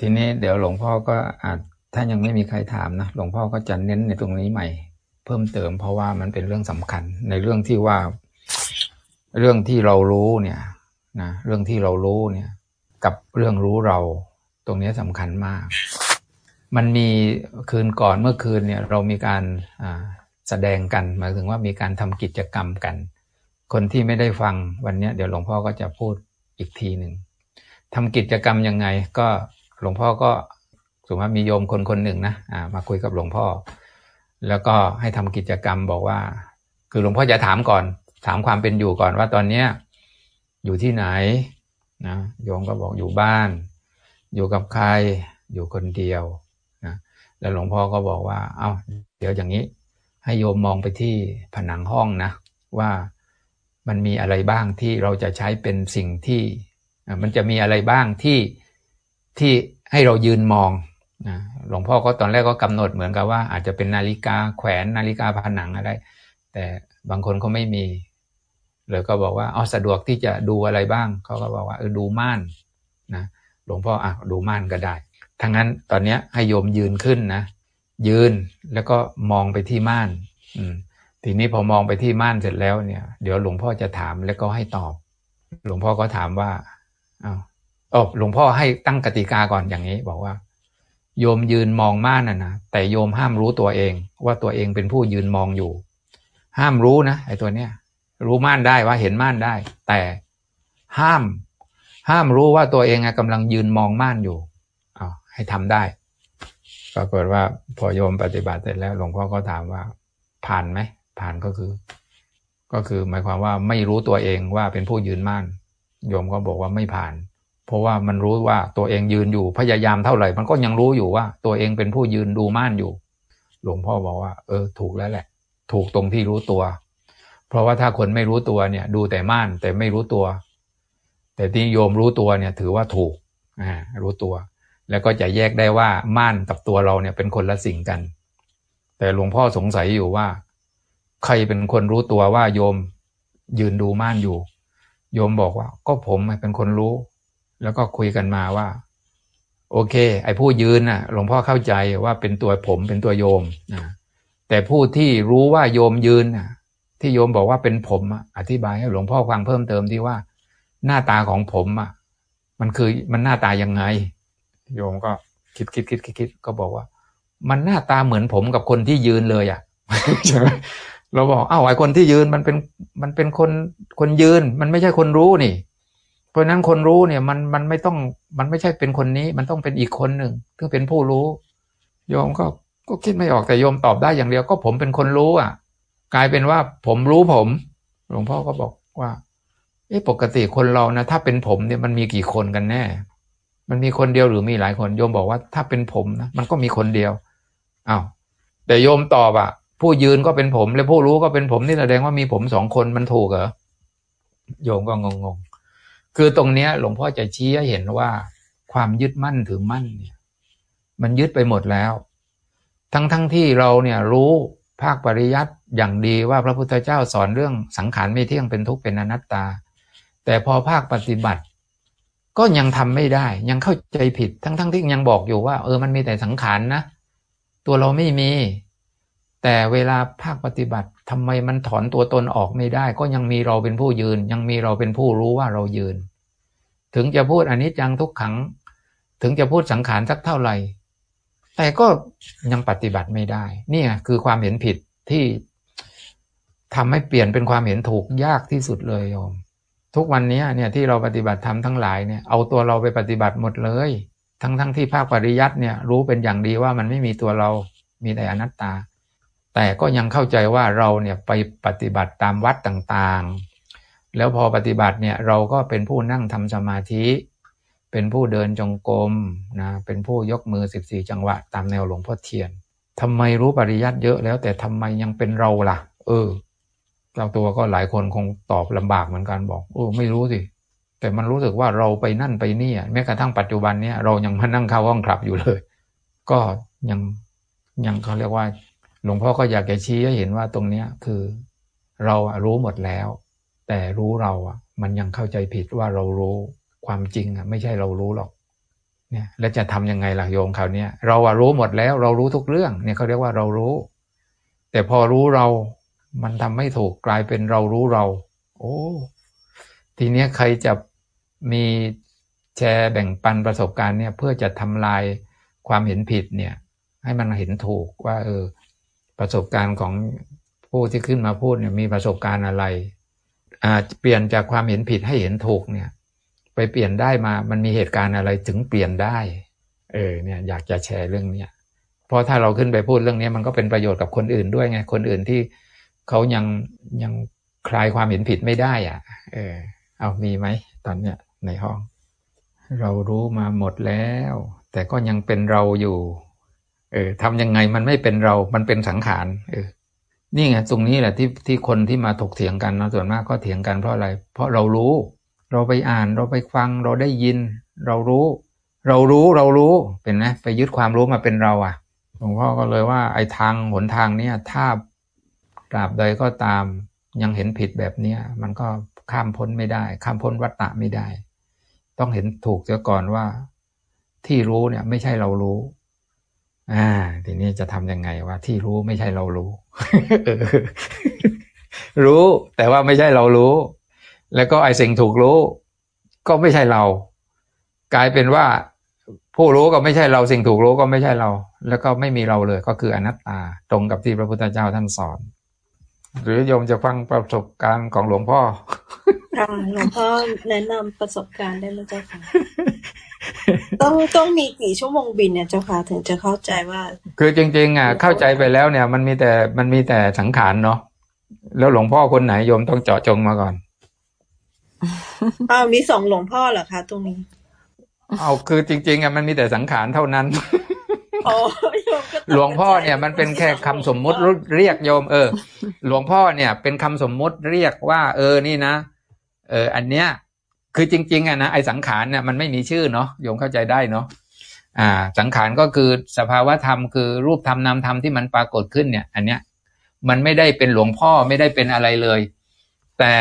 ทีนี้เดี๋ยวหลวงพ่อก็อาจถ้ายังไม่มีใครถามนะหลวงพ่อก็จะเน้นในตรงนี้ใหม่ เพิ่มเติมเพราะว่ามันเป็นเรื่องสำคัญ ในเรื่องที่ว่า เรื่องที่เรารู้เนี่ยนะเรื่องที่เรารู้เนี่ย กับเรื่องรู้เรา ตรงนี้สำคัญมาก มันมีคืนก่อนเมื่อคืนเนี่ยเรามีการแสดงกันหมายถึงว่ามีการทำกิจกรรมกัน คนที่ไม่ได้ฟังวันนี้เดี๋ยวหลวงพ่อก็จะพูดอีกทีหนึ่งทำกิจกรรมยังไงก็ หลวงพ่อก็สมมติมีโยมคนคนหนึ่งนะะมาคุยกับหลวงพ่อ แล้วก็ให้ทำกิจกรรมบอกว่า คือหลวงพ่อจะถามก่อน ถามความเป็นอยู่ก่อนว่าตอนเนี้ยอยู่ที่ไหนนะโยมก็บอกอยู่บ้าน อยู่กับใครอยู่คนเดียวนะแล้วหลวงพ่อก็บอกว่า เอา้าเดี๋ยวอย่างนี้ ให้โยมมองไปที่ผนังห้องนะ ว่ามันมีอะไรบ้างที่เราจะใช้เป็นสิ่งที่ มันจะมีอะไรบ้างที่ ที่ให้เรายืนมองนะหลวงพ่อก็ตอนแรกก็กำหนดเหมือนกับว่า อาจจะเป็นนาฬิกาแขวนนาฬิกาผนังอะไร แต่บางคนเขาไม่มีเลยก็บอกว่าอ๋อสะดวกที่จะดูอะไรบ้าง เขาก็บอกว่าเออดูม่านนะหลวงพ่ออะดูม่านก็ได้ทั้งนั้นตอนนี้ให้โยมยืนขึ้นนะยืนแล้วก็มองไปที่ม่าน อืมทีนี้พอมองไปที่ม่านเสร็จแล้วเนี่ย เดี๋ยวหลวงพ่อจะถามแล้วก็ให้ตอบ หลวงพ่อก็ถามว่าอ้าว โอ้หลวงพ่อให้ตั้งกติกาก่อนอย่างนี้ บอกว่า โยมยืนมองม่านน่ะนะแต่โยมห้ามรู้ตัวเอง ว่าตัวเองเป็นผู้ยืนมองอยู่ ห้ามรู้นะไอ้ตัวเนี้ยรู้ม่านได้ว่าเห็นม่านได้ แต่ห้าม ห้ามรู้ว่าตัวเองกำลังยืนมองม่านอยู่เอาให้ทำได้ปรากฏว่าพอโยมปฏิบัติเสร็จแล้ว หลวงพ่อก็ถามว่า ผ่านไหมผ่านก็คือ ก็คือหมายความว่าไม่รู้ตัวเองว่าเป็นผู้ยืนม่าน โยมก็บอกว่าไม่ผ่าน เพราะว่ามันรู้ว่าตัวเองยืนอยู่พยายามเท่าไหร่ มันก็ยังรู้อยู่ว่า ตัวเองเป็นผู้ยืนดูม่านอยู่ หลวงพ่อบอกว่า เออ ถูกแล้วแหละ ถูกตรงที่รู้ตัว เพราะว่าถ้าคนไม่รู้ตัวเนี่ย ดูแต่ม่านแต่ไม่รู้ตัว แต่ที่โยมรู้ตัวเนี่ย ถือว่าถูกอ่ารู้ตัว แล้วก็จะแยกได้ว่าม่านกับตัวเราเนี่ยเป็นคนละสิ่งกัน แต่หลวงพ่อสงสัยอยู่ว่า ใครเป็นคนรู้ตัวว่าโยมยืนดูม่านอยู่ โยมบอกว่า ก็ผมเป็นคนรู้ แล้วก็คุยกันมาว่า โอเค ไอ้ผู้ยืนน่ะหลวงพ่อเข้าใจว่าเป็นตัวผมเป็นตัวโยมนะแต่ผู้ที่รู้ว่าโยมยืนน่ะ ที่โยมบอกว่าเป็นผมอธิบายให้หลวงพ่อฟังเพิ่มเติมที่ว่า หน้าตาของผมอะ มันคือมันหน้าตายังไง โยมก็คิดคิดคิดคิดคิดก็บอกว่า มันหน้าตาเหมือนผมกับคนที่ยืนเลยอะใช่ไหมเราบอกอ้าวไอ้คนที่ยืนมันเป็นมันเป็นคนคนยืน มันไม่ใช่คนรู้นี่ ราะนั้นคนรู้เนี่ยมันมันไม่ต้องมันไม่ใช่เป็นคนนี้ มันต้องเป็นอีกคนหนึ่งที่เป็นผู้รู้ โยมก็ก็คิดไม่ออกแต่โยมตอบได้อย่างเดียวก็ผมเป็นคนรู้อะ กลายเป็นว่าผมรู้ผม หลวงพ่อก็บอกว่าเอ้ปกติคนเรานะถ้าเป็นผมเนี่ยมันมีกี่คนกันแน่ มันมีคนเดียวหรือมีหลายคนโยมบอกว่าถ้าเป็นผมนะมันก็มีคนเดียวอ้าวแต่โยมตอบอะ ผู้ยืนก็เป็นผม และผู้รู้ก็เป็นผมนี่แสดงว่ามีผมสองคนมันถูกเหรอโยมก็งง คือตรงเนี้ย หลวงพ่อจะชี้ให้เห็นว่า ความยึดมั่นถือมั่นเนี่ย มันยึดไปหมดแล้ว ทั้งทั้งที่เราเนี่ยรู้ภาคปริยัติอย่างดีว่าพระพุทธเจ้าสอนเรื่องสังขารไม่เที่ยงเป็นทุกข์เป็นอนัตตา แต่พอภาคปฏิบัติ ก็ยังทำไม่ได้ ยังเข้าใจผิดทั้งทั้งที่ยังบอกอยู่ว่า เออมันมีแต่สังขารนะตัวเราไม่มี แต่เวลาภาคปฏิบัติทำไมมันถอนตัวตนออกไม่ได้ ก็ยังมีเราเป็นผู้ยืน ยังมีเราเป็นผู้รู้ว่าเรายืน ถึงจะพูดอันิจจังทุกขัง ถึงจะพูดสังขารสักเท่าไหร่ แต่ก็ยังปฏิบัติไม่ได้ นี่คือความเห็นผิดที่ทำให้เปลี่ยนเป็นความเห็นถูกยากที่สุดเลยโยมทุกวันนี้เนี่ยที่เราปฏิบัติทำทั้งหลายเนี่ยเอาตัวเราไปปฏิบัติหมดเลย ทั้งทั้งที่ภาคปริยัติเนี่ยรู้เป็นอย่างดีว่ามันไม่มีตัวเรามีแต่อนัตตา แต่ก็ยังเข้าใจว่าเราเนี่ยไปปฏิบัติตามวัดต่างๆ แล้วพอปฏิบัติเนี่ยเราก็เป็นผู้นั่งทำสมาธิ เป็นผู้เดินจงกรมนะ เป็นผู้ยกมือ 14 จังหวะ ตามแนวหลวงพ่อเทียนทำไมรู้ปริยัติเยอะแล้ว แต่ทำไมยังเป็นเราล่ะ เออเจ้าตัวก็หลายคนคงตอบลำบากเหมือนกันบอกโอ้ไม่รู้สิแต่มันรู้สึกว่าเราไปนั่นไปนี่แม้กระทั่งปัจจุบันเนี้ยเรายังมานั่งเข้าห้องคลับอยู่เลย ก็ยังยังเขาเรียกว่า หลวงพ่อก็อยากจะชี้ให้เห็นว่าตรงเนี้ยคือ เรารู้หมดแล้ว แต่รู้เราอะ มันยังเข้าใจผิดว่าเรารู้ความจริงอะ ไม่ใช่เรารู้หรอก เนี่ย แล้วจะทํำยังไงล่ะโยมคราวนี้เราว่ารู้หมดแล้ว เรารู้ทุกเรื่อง เนี่ยเขาเรียกว่าเรารู้ แต่พอรู้เรา มันทำไม่ถูกกลายเป็นเรารู้เรา โอ้ทีเนี้ยใครจะมีแชร์แบ่งปันประสบการณ์เนี่ย เพื่อจะทำลายความเห็นผิดเนี่ย ให้มันเห็นถูกว่า เออ ประสบการณ์ของผู้ที่ขึ้นมาพูดเนี่ยมีประสบการณ์อะไรอาจเปลี่ยนจากความเห็นผิดให้เห็นถูกเนี่ย ไปเปลี่ยนได้มามันมีเหตุการณ์อะไรถึงเปลี่ยนได้ เออเนี่ยอยากจะแชร์เรื่องเนี้ยเพราะถ้าเราขึ้นไปพูดเรื่องนี้มันก็เป็นประโยชน์กับคนอื่นด้วยไงคนอื่นที่เขายังยังคลายความเห็นผิดไม่ได้อะ เออ เอามีไหมตอนเนี้ยในห้อง เรารู้มาหมดแล้ว แต่ก็ยังเป็นเราอยู่ เออทำยังไงมันไม่เป็นเรา มันเป็นสังขาร เออ นี่ไงตรงนี้แหละที่ที่คนที่มาถกเถียงกันนะส่วนมากก็เถียงกันเพราะอะไร เพราะเรารู้ เราไปอ่านเราไปฟังเราได้ยิน เรารู้ เรารู้เรารู้เป็นไหมไปยึดความรู้มาเป็นเราอะหลวงพ่อก็เลยว่าไอ้ทางหนทางเนี้ยถ้าตราบใดก็ตามยังเห็นผิดแบบเนี้ยมันก็ข้ามพ้นไม่ได้ ข้ามพ้นวัฏฏะไม่ได้ ต้องเห็นถูกเสียก่อนว่า ที่รู้เนี่ย ไม่ใช่เรารู้ อ่า ทีนี้จะทํำยังไงว่าที่รู้ไม่ใช่เรารู้ รู้แต่ว่าไม่ใช่เรารู้ แล้วก็ไอสิ่งถูกรู้ ก็ไม่ใช่เรา กลายเป็นว่า ผู้รู้ก็ไม่ใช่เราสิ่งถูกรู้ก็ไม่ใช่เรา แล้วก็ไม่มีเราเลย ก็คืออนัตตา ตรงกับที่พระพุทธเจ้าท่านสอน หรือโยมจะฟังประสบการณ์ของหลวงพ่อค่ะหลวงพ่อแนะนำประสบการณ์ได้ไหมเจ้าค่ะ ต้องต้องมีกี่ชั่วโมงบินเนี่ยเจ้าค่ะถึงจะเข้าใจว่า คือจริง ๆ อะ เข้าใจไปแล้วเนี่ย มันมีแต่มันมีแต่สังขารเนาะแล้วหลวงพ่อคนไหนโยมต้องเจาะจงมาก่อนอ้าวมีสองหลวงพ่อเหรอคะตรงนี้ เอาคือจริง ๆอะมันมีแต่สังขารเท่านั้นหลวงพ่อเนี่ยมันเป็นแค่คำสมมุติเรียกโยม เออ หลวงพ่อเนี่ย เป็นคำสมมุติเรียกว่า เออนี่นะเออ อันเนี้ย คือจริง ๆอะนะไอสังขารเนี่ยมันไม่มีชื่อเนาะโยมเข้าใจได้เนาะอ่า สังขารก็คือสภาวะธรรมคือรูปธรรมนามธรรมที่มันปรากฏขึ้นเนี่ย อันเนี้ยมันไม่ได้เป็นหลวงพ่อไม่ได้เป็นอะไรเลย แต่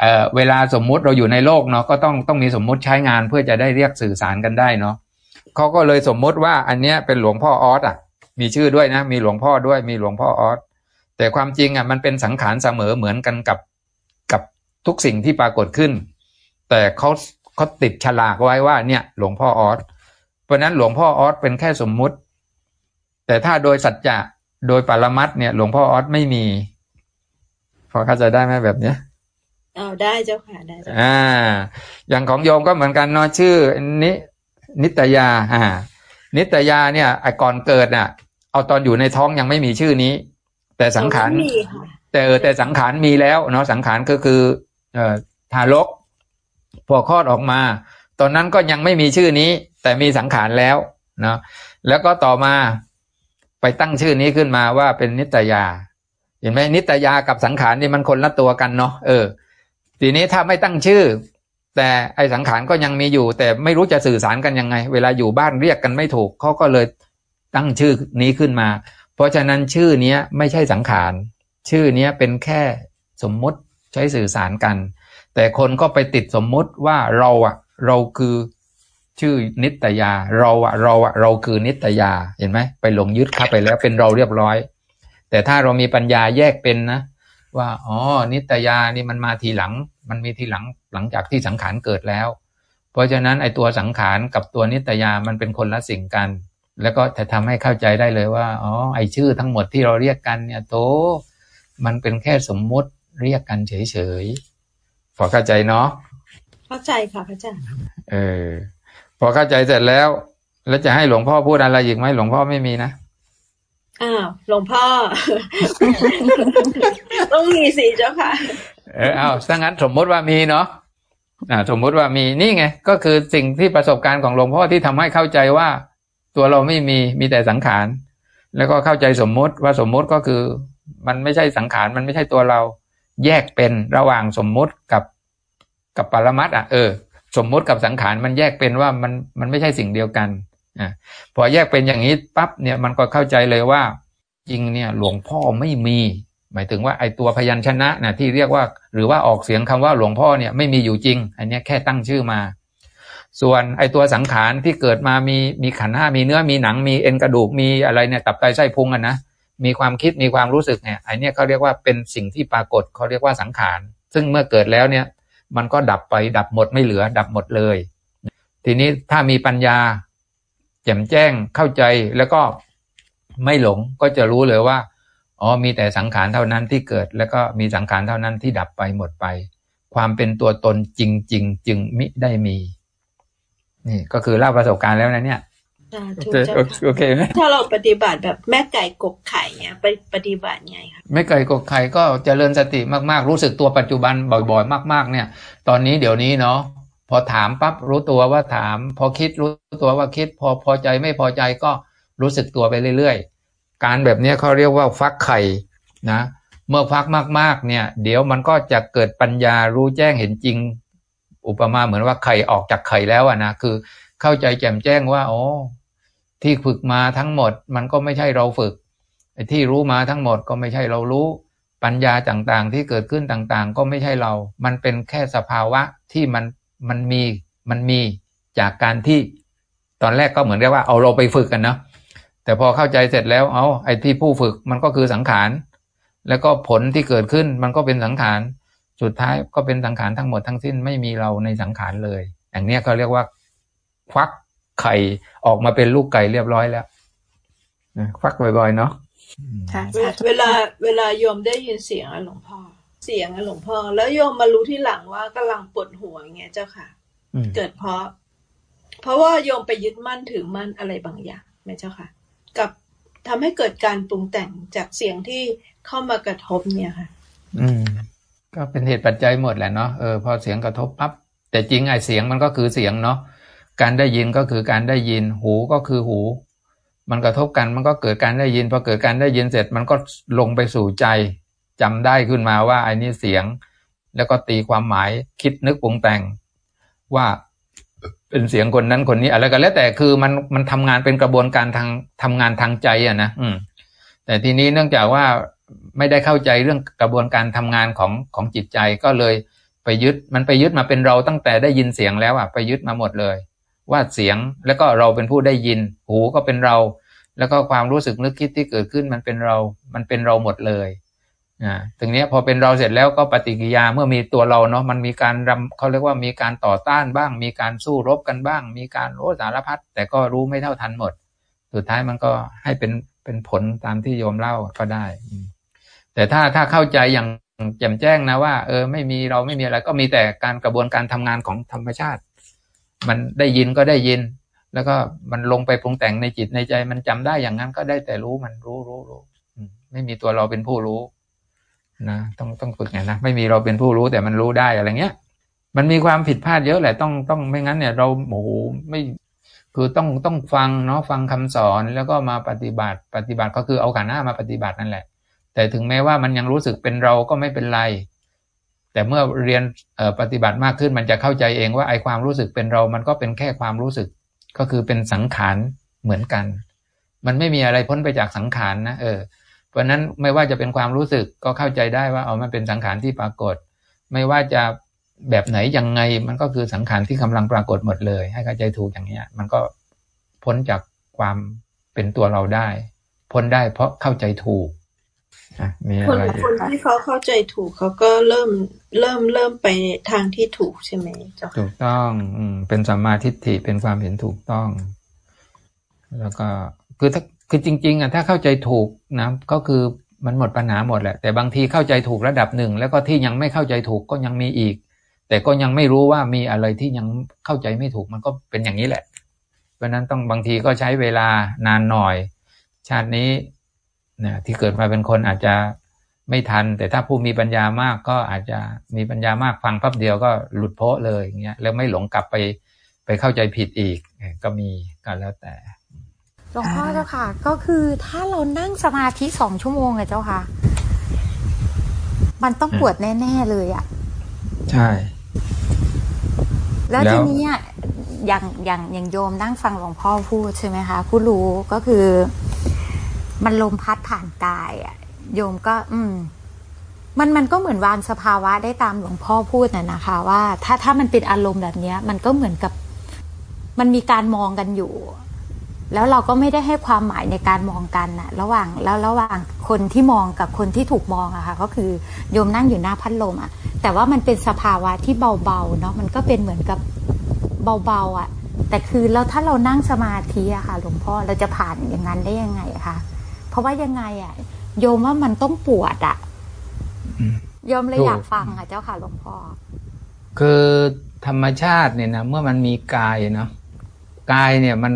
เอ่อเวลาสมมุติเราอยู่ในโลกเนาะก็ต้องต้องมีสมมุติใช้งานเพื่อจะได้เรียกสื่อสารกันได้เนาะเขาก็เลยสมมุติว่าอันเนี้ยเป็นหลวงพ่อออสอะ มีชื่อด้วยนะ มีหลวงพ่อด้วยมีหลวงพ่อออสแต่ความจริงอะมันเป็นสังขารเสมอเหมือนกันกับกับทุกสิ่งที่ปรากฏขึ้น แต่เขาเขาติดฉลากไว้ว่าเนี่ย หลวงพ่อออสเพราะนั้นหลวงพ่อออสเป็นแค่สมมุติ แต่ถ้าโดยสัจจะโดยปรมัตเนี่ย หลวงพ่อออสไม่มี พอเข้าใจได้ไหมแบบเนี้ยเอาได้เจ้าค่ะได้อ่า อย่างของโยมก็เหมือนกันเนาะชื่อนินิตยา อ่า นิตยาเนี่ยไอก่อนเกิดน่ะ เอาตอนอยู่ในท้องยังไม่มีชื่อนี้ แต่สังขารแต่เออแต่สังขารมีแล้วเนาะสังขารก็คือ เอ่อทารก พอคลอดออกมา ตอนนั้นก็ยังไม่มีชื่อนี้ แต่มีสังขารแล้วเนาะแล้วก็ต่อมาไปตั้งชื่อนี้ขึ้นมาว่าเป็นนิตยา เห็นไหมนิตยากับสังขารนี่มันคนละตัวกันเนาะเออ ทีนี้ถ้าไม่ตั้งชื่อ แต่ไอสังขารก็ยังมีอยู่ แต่ไม่รู้จะสื่อสารกันยังไง เวลาอยู่บ้านเรียกกันไม่ถูกเขาก็เลยตั้งชื่อนี้ขึ้นมา เพราะฉะนั้นชื่อเนี้ยไม่ใช่สังขาร ชื่อเนี้ยเป็นแค่สมมุติใช้สื่อสารกัน แต่คนก็ไปติดสมมุติว่าเราอะเราคือชื่อนิตยา เราอะเราอะเราคือนิตยาเห็นไหมไปหลงยึดเข้าไปแล้วเป็นเราเรียบร้อย แต่ถ้าเรามีปัญญาแยกเป็นนะ ว่าอ๋อนิตยานี่มันมาทีหลัง มันมีทีหลังหลังจากที่สังขารเกิดแล้ว เพราะฉะนั้นไอ้ตัวสังขารกับตัวนิตยามันเป็นคนละสิ่งกัน แล้วก็จะทำให้เข้าใจได้เลยว่าอ๋อไอ้ชื่อทั้งหมดที่เราเรียกกันเนี่ยโตมันเป็นแค่สมมุติเรียกกันเฉย พอเข้าใจเนาะเข้าใจค่ะพระอาจารย์เออ พอเข้าใจเสร็จแล้ว แล้วจะให้หลวงพ่อพูดอะไรอีกไหมหลวงพ่อไม่มีนะอ้าวหลวงพ่อ ต้องมีสิเจ้าค่ะ เออเอาถ้างั้นสมมติว่ามีเนาะอ่า สมมุติว่ามีนี่ไง ก็คือสิ่งที่ประสบการณ์ของหลวงพ่อที่ทำให้เข้าใจว่า ตัวเราไม่มีมีแต่สังขารแล้วก็เข้าใจสมมุติว่าสมมุติก็คือ มันไม่ใช่สังขารมันไม่ใช่ตัวเรา แยกเป็นระหว่างสมมุติกับกับปรมัตอะเออ สมมุติกับสังขารมันแยกเป็นว่ามันมันไม่ใช่สิ่งเดียวกันอ่าพอแยกเป็นอย่างนี้ปั๊บเนี่ยมันก็เข้าใจเลยว่า จริงเนี่ยหลวงพ่อไม่มี หมายถึงว่าไอตัวพยัญชนะนะที่เรียกว่า หรือว่าออกเสียงคำว่าหลวงพ่อเนี่ยไม่มีอยู่จริง อันนี้แค่ตั้งชื่อมา ส่วนไอตัวสังขารที่เกิดมามีมีขันห้ามีเนื้อมีหนังมีเอ็นกระดูกมีอะไรเนี่ยตับไตไส้พุงอะนะ มีความคิดมีความรู้สึกเนี่ยไอเนี้ยเขาเรียกว่าเป็นสิ่งที่ปรากฏเขาเรียกว่าสังขาร ซึ่งเมื่อเกิดแล้วเนี่ย มันก็ดับไปดับหมดไม่เหลือ ดับหมดเลย ทีนี้ถ้ามีปัญญาแจ่มแจ้งเข้าใจแล้วก็ไม่หลงก็จะรู้เลยว่าอ๋อมีแต่สังขารเท่านั้นที่เกิด แล้วก็มีสังขารเท่านั้นที่ดับไปหมดไป ความเป็นตัวตนจริง ๆ จึงมิได้มี นี่ก็คือเล่าประสบการณ์แล้วนะเนี่ย โอเคไหมถ้าเราปฏิบัติแบบแม่ไก่กบไข่เนี่ยไปปฏิบัติไงคะแม่ไก่กบไข่ก็เจริญสติมากๆ รู้สึกตัวปัจจุบันบ่อยๆ มาก ๆ เนี่ย ตอนนี้เดี๋ยวนี้เนาะพอถามปั๊บรู้ตัวว่าถาม พอคิดรู้ตัวว่าคิด พอพอใจไม่พอใจก็รู้สึกตัวไปเรื่อยๆ การแบบนี้เขาเรียกว่าฟักไข่นะ เมื่อฟักมากๆ เนี่ย เดี๋ยวมันก็จะเกิดปัญญารู้แจ้งเห็นจริง อุปมาเหมือนว่าไข่ออกจากไข่แล้วอะนะคือเข้าใจแจ่มแจ้งว่า โอ้ ที่ฝึกมาทั้งหมด มันก็ไม่ใช่เราฝึกที่รู้มาทั้งหมดก็ไม่ใช่เรารู้ ปัญญาต่างๆ ที่เกิดขึ้นต่างๆ ก็ไม่ใช่เรา มันเป็นแค่สภาวะที่มันมันมีมันมีจากการที่ตอนแรกก็เหมือนเรียกว่าเอาเราไปฝึกกันเนาะแต่พอเข้าใจเสร็จแล้วเอาไอ้ที่ผู้ฝึกมันก็คือสังขารแล้วก็ผลที่เกิดขึ้นมันก็เป็นสังขารสุดท้ายก็เป็นสังขารทั้งหมดทั้งสิ้นไม่มีเราในสังขารเลย อย่างนี้เขาเรียกว่าควัก ไข่ออกมาเป็นลูกไก่เรียบร้อยแล้วควักบ่อยๆเนาะเวลาเวลาโยมได้ยินเสียงอะหลวงพ่อ เสียงอะหลวงพ่อ แล้วโยมมารู้ที่หลังว่ากำลังปวดหัวอย่างเงี้ยเจ้าค่ะ เกิดเพราะ เพราะว่าโยมไปยึดมั่นถือมั่นอะไรบางอย่างไหมเจ้าค่ะ กับทำให้เกิดการปรุงแต่งจากเสียงที่เข้ามากระทบเนี่ยค่ะ อืม ก็เป็นเหตุปัจจัยหมดแหละเนาะเออพอเสียงกระทบปั๊บแต่จริงไอ้เสียงมันก็คือเสียงเนาะ การได้ยินก็คือการได้ยิน หูก็คือหู มันกระทบกันมันก็เกิดการได้ยินพอเกิดการได้ยินเสร็จมันก็ลงไปสู่ใจจำได้ขึ้นมาว่าไอ้นี่เสียง แล้วก็ตีความหมายคิดนึกปรุงแต่ง ว่าเป็นเสียงคนนั้นคนนี้อะไรก็แล้วแต่คือมันมันทำงานเป็นกระบวนการทางทำงานทางใจอะนะอืม แต่ทีนี้เนื่องจากว่าไม่ได้เข้าใจเรื่องกระบวนการทำงานของของจิตใจก็เลยไปยึดมันไปยึดมาเป็นเราตั้งแต่ได้ยินเสียงแล้วอะไปยึดมาหมดเลย ว่าเสียง แล้วก็เราเป็นผู้ได้ยิน หูก็เป็นเรา แล้วก็ความรู้สึกนึกคิดที่เกิดขึ้นมันเป็นเรา มันเป็นเราหมดเลยนะถึงนี้พอเป็นเราเสร็จแล้วก็ปฏิกิยาเมื่อมีตัวเราเนาะมันมีการรำเขาเรียกว่ามีการต่อต้านบ้าง มีการสู้รบกันบ้าง มีการโอ้สารพัดแต่ก็รู้ไม่เท่าทันหมด สุดท้ายมันก็ให้เป็นเป็นผลตามที่โยมเล่าก็ได้ แต่ถ้าถ้าเข้าใจอย่างแจ่มแจ้งนะว่า เออไม่มีเราไม่มีอะไรก็มีแต่การกระบวนการทำงานของธรรมชาติ มันได้ยินก็ได้ยิน แล้วก็มันลงไปปรุงแต่งในจิตในใจ มันจำได้อย่างนั้นก็ได้แต่รู้มันรู้รู้รู้ไม่มีตัวเราเป็นผู้รู้นะต้องต้องฝึกไงนะไม่มีเราเป็นผู้รู้แต่มันรู้ได้อะไรเงี้ย มันมีความผิดพลาดเยอะแหละต้องต้องไม่งั้นเนี่ยเราโอ้โหไม่คือต้องต้องฟังเนาะฟังคำสอนแล้วก็มาปฏิบัติปฏิบัติก็คือเอาขันห้ามาปฏิบัตินั่นแหละ แต่ถึงแม้ว่ามันยังรู้สึกเป็นเราก็ไม่เป็นไร แต่เมื่อเรียนปฏิบัติมากขึ้นมันจะเข้าใจเองว่าไอความรู้สึกเป็นเรา มันก็เป็นแค่ความรู้สึก ก็คือเป็นสังขารเหมือนกัน มันไม่มีอะไรพ้นไปจากสังขารนะเออ เพราะนั้นไม่ว่าจะเป็นความรู้สึกก็เข้าใจได้ว่าเอามันเป็นสังขารที่ปรากฏ ไม่ว่าจะแบบไหนยังไงมันก็คือสังขารที่กำลังปรากฏหมดเลย ให้เข้าใจถูกอย่างเนี้ย มันก็พ้นจากความเป็นตัวเราได้ พ้นได้เพราะเข้าใจถูก มีอะไร คนที่เขาเข้าใจถูกเขาก็เริ่มเริ่มเริ่มไปทางที่ถูกใช่ไหมเจ้าถูกต้อง อืมเป็นสัมมาทิฏฐิเป็นความเห็นถูกต้อง แล้วก็คือถ้าคือจริง ๆอะถ้าเข้าใจถูกนะก็คือมันหมดปัญหาหมดแหละ แต่บางทีเข้าใจถูกระดับหนึ่ง แล้วก็ที่ยังไม่เข้าใจถูกก็ยังมีอีก แต่ก็ยังไม่รู้ว่ามีอะไรที่ยังเข้าใจไม่ถูกมันก็เป็นอย่างนี้แหละ เพราะนั้นต้องบางทีก็ใช้เวลานานหน่อย ชาตินี้ นะที่เกิดมาเป็นคนอาจจะไม่ทัน แต่ถ้าผู้มีปัญญามากก็อาจจะมีปัญญามากฟังพับเดียวก็หลุดโพะเลยอย่างเงี้ยแล้วไม่หลงกลับไปไปเข้าใจผิดอีกก็มีก็แล้วแต่หลวงพ่อเจ้าค่ะ ก็คือถ้าเรานั่งสมาธิสองชั่วโมงไงเจ้าค่ะ มันต้องปวดแน่ ๆ เลยอะใช่ แล้วทีนี้อย่างอย่างอย่างโยมนั่งฟังหลวงพ่อพูดใช่ไหมคะผู้รู้ก็คือ มันลมพัดผ่านกายอะโยมก็ อืม มันมันก็เหมือนวางสภาวะได้ตามหลวงพ่อพูดน่ะนะคะ ว่าถ้าถ้ามันเป็นอารมณ์แบบเนี้ย มันก็เหมือนกับ มันมีการมองกันอยู่ แล้วเราก็ไม่ได้ให้ความหมายในการมองกันนะระหว่างแล้วระหว่างคนที่มองกับคนที่ถูกมองอะค่ะ ก็คือโยมนั่งอยู่หน้าพัดลมอะแต่ว่ามันเป็นสภาวะที่เบาๆเนาะมันก็เป็นเหมือนกับเบาๆอะแต่คือแล้วถ้าเรานั่งสมาธิอะค่ะ หลวงพ่อเราจะผ่านอย่างนั้นได้ยังไงคะ เพราะว่ายังไงอะโยมว่ามันต้องปวดอะโยมเลยอยากฟังอะเจ้าค่ะหลวงพ่อคือธรรมชาติเนี่ยนะเมื่อมันมีกายเนาะกายเนี่ยมัน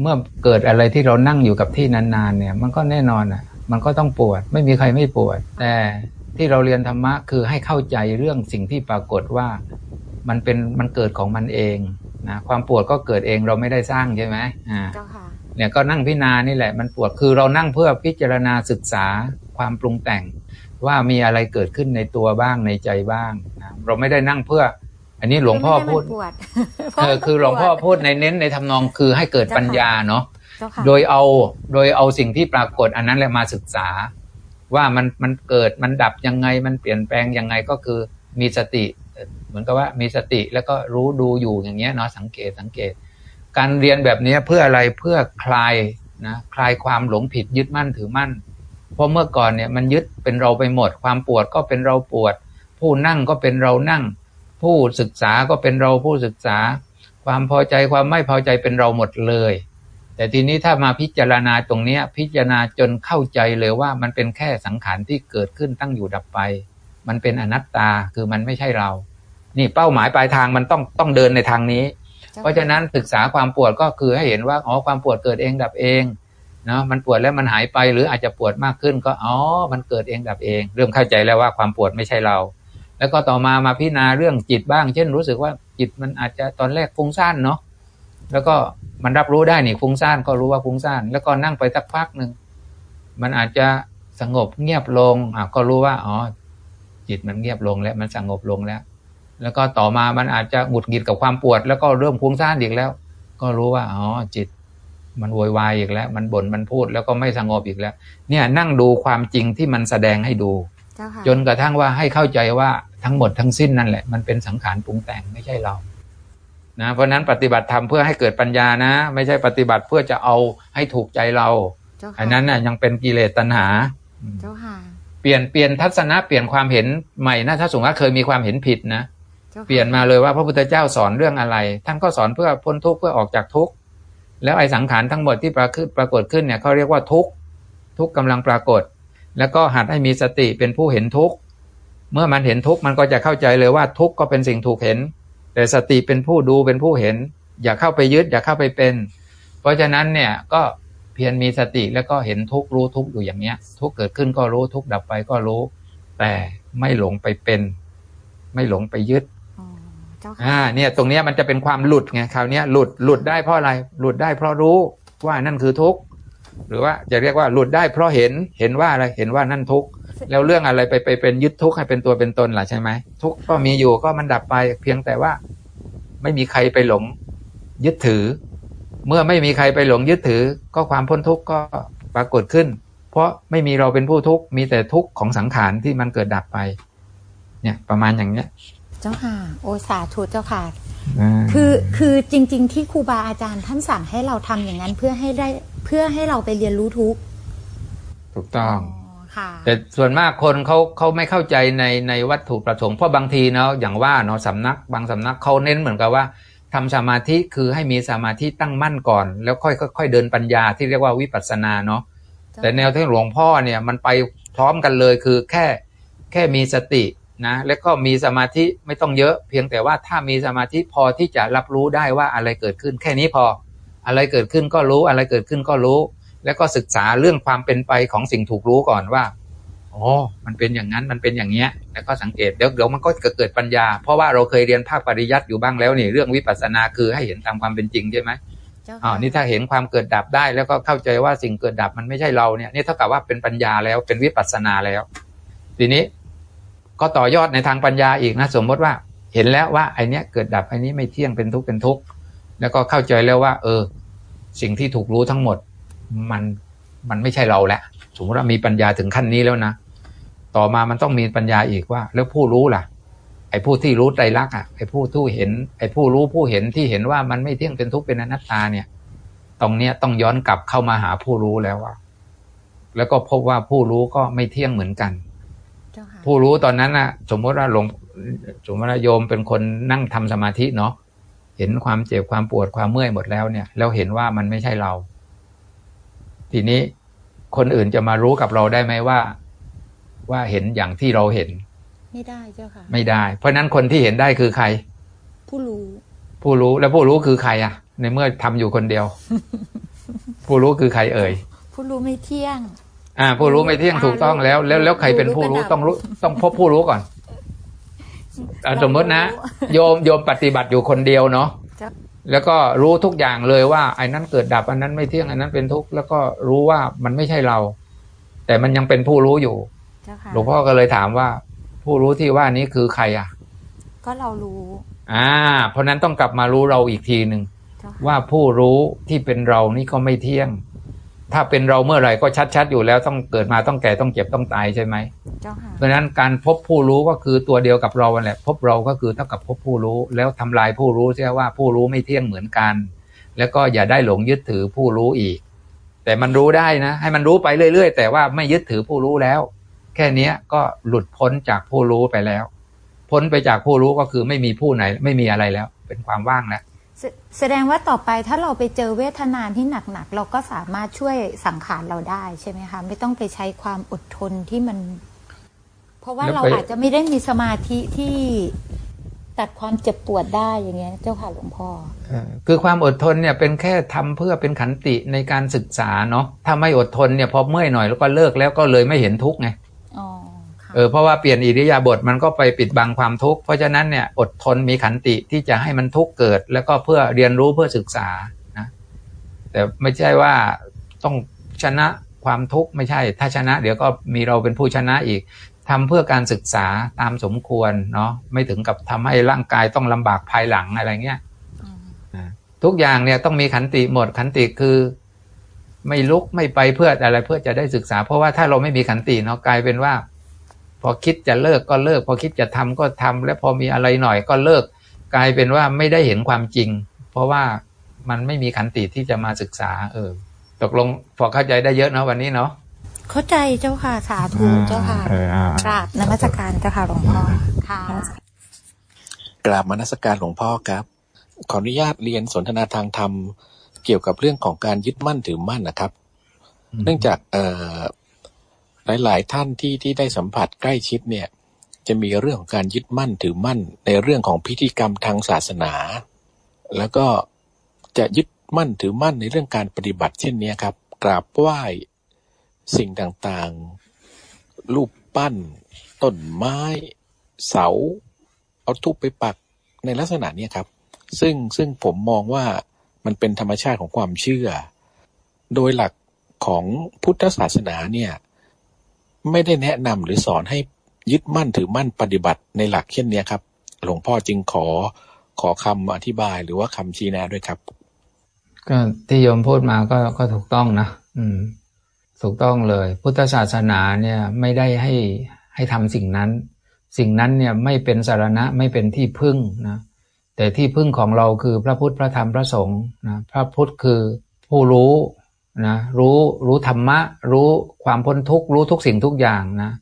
เมื่อเกิดอะไรที่เรานั่งอยู่กับที่นานๆเนี่ย มันก็แน่นอนอะ มันก็ต้องปวด ไม่มีใครไม่ปวด แต่ที่เราเรียนธรรมะคือให้เข้าใจเรื่องสิ่งที่ปรากฏว่ามันเป็นมันเกิดของมันเองนะความปวดก็เกิดเองเราไม่ได้สร้างใช่ไหมอ่า เนี่ยก็นั่งพิจารณานี่แหละมันปวดคือเรานั่งเพื่อพิจารณาศึกษาความปรุงแต่ง ว่ามีอะไรเกิดขึ้นในตัวบ้างในใจบ้างนะเราไม่ได้นั่งเพื่อ อันนี้หลวงพ่อพูดเออคือหลวงพ่อพูดในเน้นในทำนองคือให้เกิดปัญญาเนาะโดยเอาโดยเอาสิ่งที่ปรากฏอันนั้นแหละมาศึกษา ว่ามันมันเกิดมันดับยังไงมันเปลี่ยนแปลงยังไงก็คือมีสติ เหมือนกับว่ามีสติแล้วก็รู้ดูอยู่อย่างเงี้ยเนาะสังเกตสังเกต การเรียนแบบนี้เพื่ออะไรเพื่อคลายนะคลายความหลงผิดยึดมั่นถือมั่น เพราะเมื่อก่อนเนี่ยมันยึดเป็นเราไปหมด ความปวดก็เป็นเราปวด ผู้นั่งก็เป็นเรานั่ง ผู้ศึกษาก็เป็นเราผู้ศึกษา ความพอใจความไม่พอใจเป็นเราหมดเลย แต่ทีนี้ถ้ามาพิจารณาตรงนี้พิจารณาจนเข้าใจเลยว่ามันเป็นแค่สังขารที่เกิดขึ้นตั้งอยู่ดับไป มันเป็นอนัตตาคือมันไม่ใช่เรา นี่เป้าหมายปลายทางมันต้องต้องเดินในทางนี้ เพราะฉะนั้นศึกษาความปวดก็คือให้เห็นว่าอ๋อความปวดเกิดเองดับเองเนาะมันปวดแล้วมันหายไปหรืออาจจะปวดมากขึ้นก็อ๋อมันเกิดเองดับเอง เริ่มเข้าใจแล้วว่าความปวดไม่ใช่เรา แล้วก็ต่อมามาพิจารณาเรื่องจิตบ้าง เช่นรู้สึกว่าจิตมันอาจจะตอนแรกฟุ้งซ่านเนาะแล้วก็มันรับรู้ได้นี่ฟุ้งซ่านก็รู้ว่าฟุ้งซ่านแล้วก็นั่งไปสักพักหนึ่งมันอาจจะสงบเงียบลงอะก็รู้ว่าอ๋อจิตมันเงียบลงแล้วมันสงบลงแล้ว แล้วก็ต่อมามันอาจจะหงุดหงิดกับความปวด แล้วก็เริ่มฟุ้งซ่านอีกแล้ว ก็รู้ว่าอ๋อจิต มันโวยวายอีกแล้ว มันบ่นมันพูดแล้วก็ไม่สงบอีกแล้ว เนี่ยนั่งดูความจริงที่มันแสดงให้ดู จนกระทั่งว่าให้เข้าใจว่าทั้งหมดทั้งสิ้นนั่นแหละ มันเป็นสังขารปรุงแต่งไม่ใช่เรานะเพราะนั้นปฏิบัติธรรมเพื่อให้เกิดปัญญานะ ไม่ใช่ปฏิบัติเพื่อจะเอาให้ถูกใจเราอันนั้นน่ะยังเป็นกิเลสตัณหาเจ้าค่ะเปลี่ยนเปลี่ยนทัศนะเปลี่ยนความเห็นใหม่นะถ้าสมมติว่าเคยมีความเห็นผิดนะ เปลี่ยนมาเลยว่าพระพุทธเจ้าสอนเรื่องอะไร ท่านก็สอนเพื่อพ้นทุกข์เพื่อออกจากทุกข์แล้วไอ้สังขารทั้งหมดที่ปรากฏปรากฏขึ้นเนี่ยเขาเรียกว่าทุกข์ทุกข์กำลังปรากฏ แล้วก็หัดให้มีสติเป็นผู้เห็นทุกข์เมื่อมันเห็นทุกข์มันก็จะเข้าใจเลยว่าทุกข์ก็เป็นสิ่งถูกเห็น แต่สติเป็นผู้ดูเป็นผู้เห็น อย่าเข้าไปยึดอย่าเข้าไปเป็น เพราะฉะนั้นเนี่ยก็เพียรมีสติแล้วก็เห็นทุกข์รู้ทุกข์อยู่อย่างเนี้ย ทุกข์เกิดขึ้นก็รู้ทุกข์ดับไปก็รู้ แต่ไม่หลงไปเป็น ไม่หลงไปยึด อ่าเนี่ย ตรงเนี้ยมันจะเป็นความหลุดไงคราวนี้หลุดหลุดได้เพราะอะไร หลุดได้เพราะรู้ว่านั่นคือทุกข์หรือว่าจะเรียกว่าหลุดได้เพราะเห็นเห็นว่าอะไรเห็นว่านั่นทุกข์แล้วเรื่องอะไรไปไปเป็นยึดทุกข์ให้เป็นตัวเป็นตนล่ะใช่ไหมทุกข์ก็มีอยู่ก็มันดับไปเพียงแต่ว่า ไม่มีใครไปหลง ยึดถือ เมื่อไม่มีใครไปหลงยึดถือ ก็ความพ้นทุกข์ก็ปรากฏขึ้น เพราะไม่มีเราเป็นผู้ทุกข์มีแต่ทุกข์ของสังขารที่มันเกิดดับไป เนี่ยประมาณอย่างเนี้ย เจ้าค่ะ โอสาธุเจ้าค่ะ คือคือจริง ๆ ที่ครูบาอาจารย์ท่านสั่งให้เราทำอย่างนั้นเพื่อให้ได้เพื่อให้เราไปเรียนรู้ทุกถูกต้องแต่ส่วนมากคนเขาเขาไม่เข้าใจในในวัตถุประสงค์เพราะบางทีเนาะอย่างว่าเนาะสำนักบางสำนักเขาเน้นเหมือนกับว่าทำสมาธิคือให้มีสมาธิตั้งมั่นก่อน แล้วค่อยค่อยเดินปัญญาที่เรียกว่าวิปัสสนาเนาะแต่แนวที่หลวงพ่อเนี่ยมันไปพร้อมกันเลยคือแค่แค่มีสติ นะแล้วก็มีสมาธิไม่ต้องเยอะ เพียงแต่ว่าถ้ามีสมาธิพอที่จะรับรู้ได้ว่าอะไรเกิดขึ้น แค่นี้พอ อะไรเกิดขึ้นก็รู้อะไรเกิดขึ้นก็รู้ แล้วก็ศึกษาเรื่องความเป็นไปของสิ่งถูกรู้ก่อนว่าอ๋อมันเป็นอย่างนั้นมันเป็นอย่างเนี้ยแล้วก็สังเกตเดี๋ยวเดี๋ยวมันก็เกิดปัญญา เพราะว่าเราเคยเรียนภาคปริยัติอยู่บ้างแล้วนี่เรื่องวิปัสสนาคือให้เห็นตามความเป็นจริงใช่ไหมอ๋อนี่ถ้าเห็นความเกิดดับได้ แล้วก็เข้าใจว่าสิ่งเกิดดับมันไม่ใช่เราเนี่ยนี่เท่ากับว่าเป็นปัญญาแล้วเป็นวิปัสสนาแล้ว ทีนี้ ก็ต่อยอดในทางปัญญาอีกนะสมมติว่าเห็นแล้วว่าไอเนี้ยเกิดดับไอนี้ไม่เที่ยงเป็นทุกข์เป็นทุกข์แล้วก็เข้าใจแล้วว่า เออ สิ่งที่ถูกรู้ทั้งหมด มันมันไม่ใช่เราแหละสมมติว่ามีปัญญาถึงขั้นนี้แล้วนะต่อมามันต้องมีปัญญาอีกว่า แล้วผู้รู้ล่ะ ไอ้ผู้ที่รู้ใจรักอะไอ้ผู้ทู่เห็น ไอ้ผู้รู้ผู้เห็นที่เห็นว่ามันไม่เที่ยงเป็นทุกข์เป็นอนัตตาเนี่ย ตรงเนี้ยต้องย้อนกลับเข้ามาหาผู้รู้แล้วว่าแล้วก็พบว่าผู้รู้ก็ไม่เที่ยงเหมือนกัน ผู้รู้ตอนนั้นน่ะสมมติว่าหลวงสมมติว่าโยมเป็นคนนั่งทำสมาธิเนาะเห็นความเจ็บความปวดความเมื่อยหมดแล้วเนี่ย แล้วเห็นว่ามันไม่ใช่เรา ทีนี้คนอื่นจะมารู้กับเราได้ไหมว่า ว่าเห็นอย่างที่เราเห็น ไม่ได้เจ้าค่ะ ไม่ได้ เพราะนั้นคนที่เห็นได้คือใคร ผู้รู้ ผู้รู้แล้วผู้รู้คือใครอะในเมื่อทำอยู่คนเดียว ผู้รู้คือใครเอ่ย ผู้รู้ไม่เที่ยง อ่า ผู้รู้ไม่เที่ยงถูกต้องแล้ว แล้วแล้วใครเป็นผู้รู้ต้องรู้ต้องพบผู้รู้ก่อนสมมตินะ โยมโยมปฏิบัติอยู่คนเดียวเนาะแล้วก็รู้ทุกอย่างเลยว่าไอ้นั้นเกิดดับอันนั้นไม่เที่ยงอันนั้นเป็นทุกข์แล้วก็รู้ว่ามันไม่ใช่เรา แต่มันยังเป็นผู้รู้อยู่หลวงพ่อก็เลยถามว่า ผู้รู้ที่ว่านี้คือใครอะ ก็เรารู้ อ่า เพราะนั้นต้องกลับมารู้เราอีกทีหนึ่งว่าผู้รู้ที่เป็นเรานี่ก็ไม่เที่ยง ถ้าเป็นเราเมื่อไหร่ก็ชัด ๆ อยู่แล้วต้องเกิดมาต้องแก่ต้องเจ็บต้องตายใช่ไหมเพราะฉะนั้นการพบผู้รู้ก็คือตัวเดียวกับเราแหละ พบเราก็คือเท่ากับพบผู้รู้ แล้วทำลายผู้รู้ใช่ว่าผู้รู้ไม่เที่ยงเหมือนกัน แล้วก็อย่าได้หลงยึดถือผู้รู้อีก แต่มันรู้ได้นะ ให้มันรู้ไปเรื่อย ๆ แต่ว่าไม่ยึดถือผู้รู้แล้ว แค่นี้ก็หลุดพ้นจากผู้รู้ไปแล้ว พ้นไปจากผู้รู้ก็คือไม่มีผู้ไหน ไม่มีอะไรแล้ว เป็นความว่างแล้ว แสดงว่าต่อไปถ้าเราไปเจอเวทนาที่หนักๆเราก็สามารถช่วยสังขารเราได้ใช่ไหมคะไม่ต้องไปใช้ความอดทนที่มัน เพราะว่าเราอาจจะไม่ได้มีสมาธิที่ตัดความเจ็บปวดได้อย่างเงี้ย เจ้าค่ะหลวงพ่อคือความอดทนเนี่ยเป็นแค่ทำเพื่อเป็นขันติในการศึกษาเนาะถ้าไม่อดทนเนี่ยพอเมื่อยหน่อยแล้วก็เลิกแล้วก็เลยไม่เห็นทุกข์ไง เออเพราะว่าเปลี่ยนอิริยาบถมันก็ไปปิดบังความทุกข์เพราะฉะนั้นเนี่ยอดทนมีขันติที่จะให้มันทุกข์เกิด แล้วก็เพื่อเรียนรู้เพื่อศึกษานะแต่ไม่ใช่ว่าต้องชนะความทุกข์ไม่ใช่ ถ้าชนะ เดี๋ยวก็มีเราเป็นผู้ชนะอีกทำเพื่อการศึกษาตามสมควรเนาะไม่ถึงกับทำให้ร่างกายต้องลำบากภายหลังอะไรเงี้ยทุกอย่างเนี่ยต้องมีขันติหมดขันติคือไม่ลุกไม่ไปเพื่ออะไรเพื่อจะได้ศึกษา เพราะว่าถ้าเราไม่มีขันติเนาะกลายเป็นว่า พอคิดจะเลิกก็เลิก พอคิดจะทำก็ทำและพอมีอะไรหน่อยก็เลิก กลายเป็นว่าไม่ได้เห็นความจริง เพราะว่ามันไม่มีขันติที่จะมาศึกษา เออ ตกลงพอเข้าใจได้เยอะเนาะวันนี้เนาะเข้าใจเจ้าค่ะสาธุเจ้าค่ะกราบนมัสการเจ้าค่ะหลวงพ่อค่ะกราบมนัสการหลวงพ่อครับ ขออนุญาตเรียนสนทนาทางธรรม เกี่ยวกับเรื่องของการยึดมั่นถือมั่นนะครับ เนื่องจากเอ่อ หลาย ๆ ท่านที่ที่ได้สัมผัสใกล้ชิดเนี่ย จะมีเรื่องของการยึดมั่นถือมั่นในเรื่องของพิธีกรรมทางศาสนา แล้วก็จะยึดมั่นถือมั่นในเรื่องการปฏิบัติเช่นนี้ครับ กราบไหว้สิ่งต่างๆ รูปปั้น ต้นไม้ เสา เอาทุบไปปักในลักษณะนี้ครับ ซึ่งซึ่งผมมองว่ามันเป็นธรรมชาติของความเชื่อ โดยหลักของพุทธศาสนาเนี่ย ไม่ได้แนะนำหรือสอนให้ยึดมั่นถือมั่นปฏิบัติในหลักเช่นนี้ครับ หลวงพ่อจึงขอขอคำอธิบายหรือว่าคำชี้แนะด้วยครับ ก็ที่โยมพูดมาก็ก็ถูกต้องนะ อืม ถูกต้องเลย พุทธศาสนาเนี่ยไม่ได้ให้ให้ทำสิ่งนั้น สิ่งนั้นเนี่ยไม่เป็นสารณะไม่เป็นที่พึ่งนะแต่ที่พึ่งของเราคือพระพุทธพระธรรมพระสงฆ์นะพระพุทธคือผู้รู้ นะรู้รู้ธรรมะ รู้ความพ้นทุกข์รู้ทุกสิ่งทุกอย่างนะ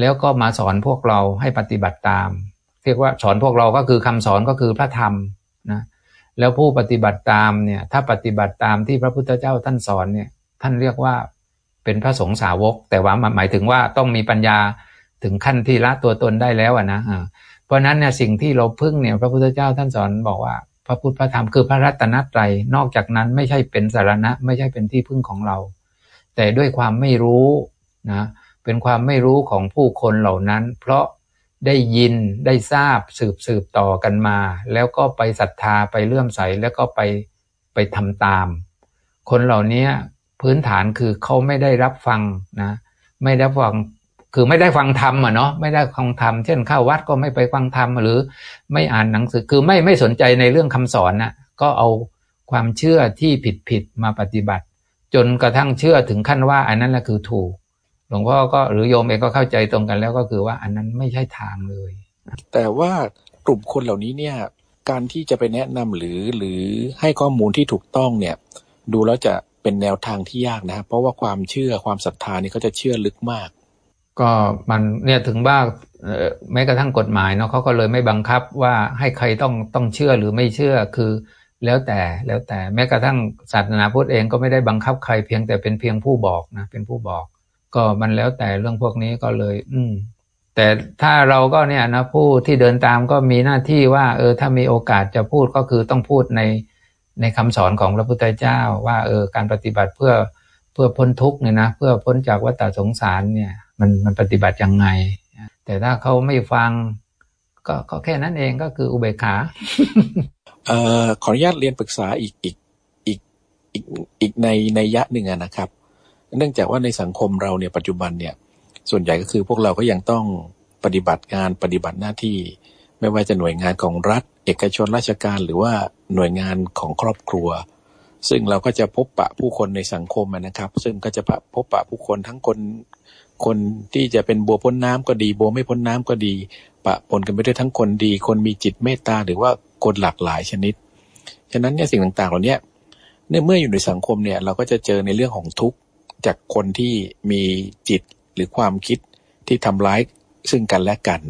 แล้วก็มาสอนพวกเราให้ปฏิบัติตาม เรียกว่าสอนพวกเราก็คือคำสอนก็คือพระธรรมนะแล้วผู้ปฏิบัติตามเนี่ยถ้าปฏิบัติตามที่พระพุทธเจ้าท่านสอนเนี่ยท่านเรียกว่าเป็นพระสงฆ์สาวก แต่ว่าหมายถึงว่าต้องมีปัญญาถึงขั้นที่ละตัวตนได้แล้วนะเพราะนั้นเนี่ยสิ่งที่เราพึ่งเนี่ยพระพุทธเจ้าท่านสอนบอกว่า พระพุทธพระธรรมคือพระรัตนตรัยนอกจากนั้นไม่ใช่เป็นสารณะ ไม่ใช่เป็นที่พึ่งของเรา แต่ด้วยความไม่รู้นะเป็นความไม่รู้ของผู้คนเหล่านั้น เพราะได้ยินได้ทราบสืบสืบต่อกันมา แล้วก็ไปศรัทธาไปเลื่อมใสแล้วก็ไปไปทำตาม คนเหล่านี้พื้นฐานคือเขาไม่ได้รับฟังนะไม่ได้ฟัง คือไม่ได้ฟังธรรมอะเนาะไม่ได้ฟังธรรมเช่นเข้าวัดก็ไม่ไปฟังธรรมหรือไม่อ่านหนังสือคือไม่ไม่สนใจในเรื่องคำสอนนะ่ะก็เอาความเชื่อที่ผิดผิดมาปฏิบัติ จนกระทั่งเชื่อถึงขั้นว่า อันนั้นแหละคือถูก หลวงพ่อก็หรือโยมเองก็เข้าใจตรงกันแล้วก็คือว่าอันนั้นไม่ใช่ทางเลย แต่ว่ากลุ่มคนเหล่านี้เนี่ย การที่จะไปแนะนำหรือหรือให้ข้อมูลที่ถูกต้องเนี่ย ดูแล้วจะเป็นแนวทางที่ยากนะครับเพราะว่าความเชื่อความศรัทธานี่เขาจะเชื่อลึกมาก ก็มันเนี่ยถึงว่าแม้กระทั่งกฎหมายเนาะเขาก็เลยไม่บังคับว่าให้ใครต้องต้องเชื่อหรือไม่เชื่อคือแล้วแต่แล้วแต่แม้กระทั่งศาสนาพุทธเองก็ไม่ได้บังคับใครเพียงแต่เป็นเพียงผู้บอกนะเป็นผู้บอก ก็มันแล้วแต่เรื่องพวกนี้ก็เลย อืม แต่ถ้าเราก็เนี่ยนะผู้ที่เดินตามก็มีหน้าที่ว่า เออถ้ามีโอกาสจะพูดก็คือต้องพูดในในคำสอนของพระพุทธเจ้า ว่าเออการปฏิบัติเพื่อเพื่อพ้นทุกข์เนี่ยนะเพื่อพ้นจากวัฏสงสารเนี่ย มันมันปฏิบัติยังไง แต่ถ้าเขาไม่ฟัง ก็ก็แค่นั้นเองก็คืออุเบกขาเอ่อขออนุญาตเรียนปรึกษาอีกอีกอีกอีกอีกในในยะหนึ่งนะครับ เนื่องจากว่าในสังคมเราเนี่ยปัจจุบันเนี่ย ส่วนใหญ่ก็คือพวกเราก็ยังต้องปฏิบัติงานปฏิบัติหน้าที่ ไม่ว่าจะหน่วยงานของรัฐ เอกชนราชการหรือว่าหน่วยงานของครอบครัว ซึ่งเราก็จะพบปะผู้คนในสังคมนะครับ ซึ่งก็จะพบปะผู้คนทั้งคน คนที่จะเป็นบัวพ้นน้ำก็ดี บัวไม่พ้นน้ำก็ดี ปะปนกันไปด้วยทั้งคนดี คนมีจิตเมตตาหรือว่าคนหลากหลายชนิด ฉะนั้นเนี่ยสิ่งต่างๆเหล่านี้เนี่ยเมื่ออยู่ในสังคมเนี่ยเราก็จะเจอในเรื่องของทุกข์จากคนที่มีจิตหรือความคิดที่ทำร้ายซึ่งกันและกัน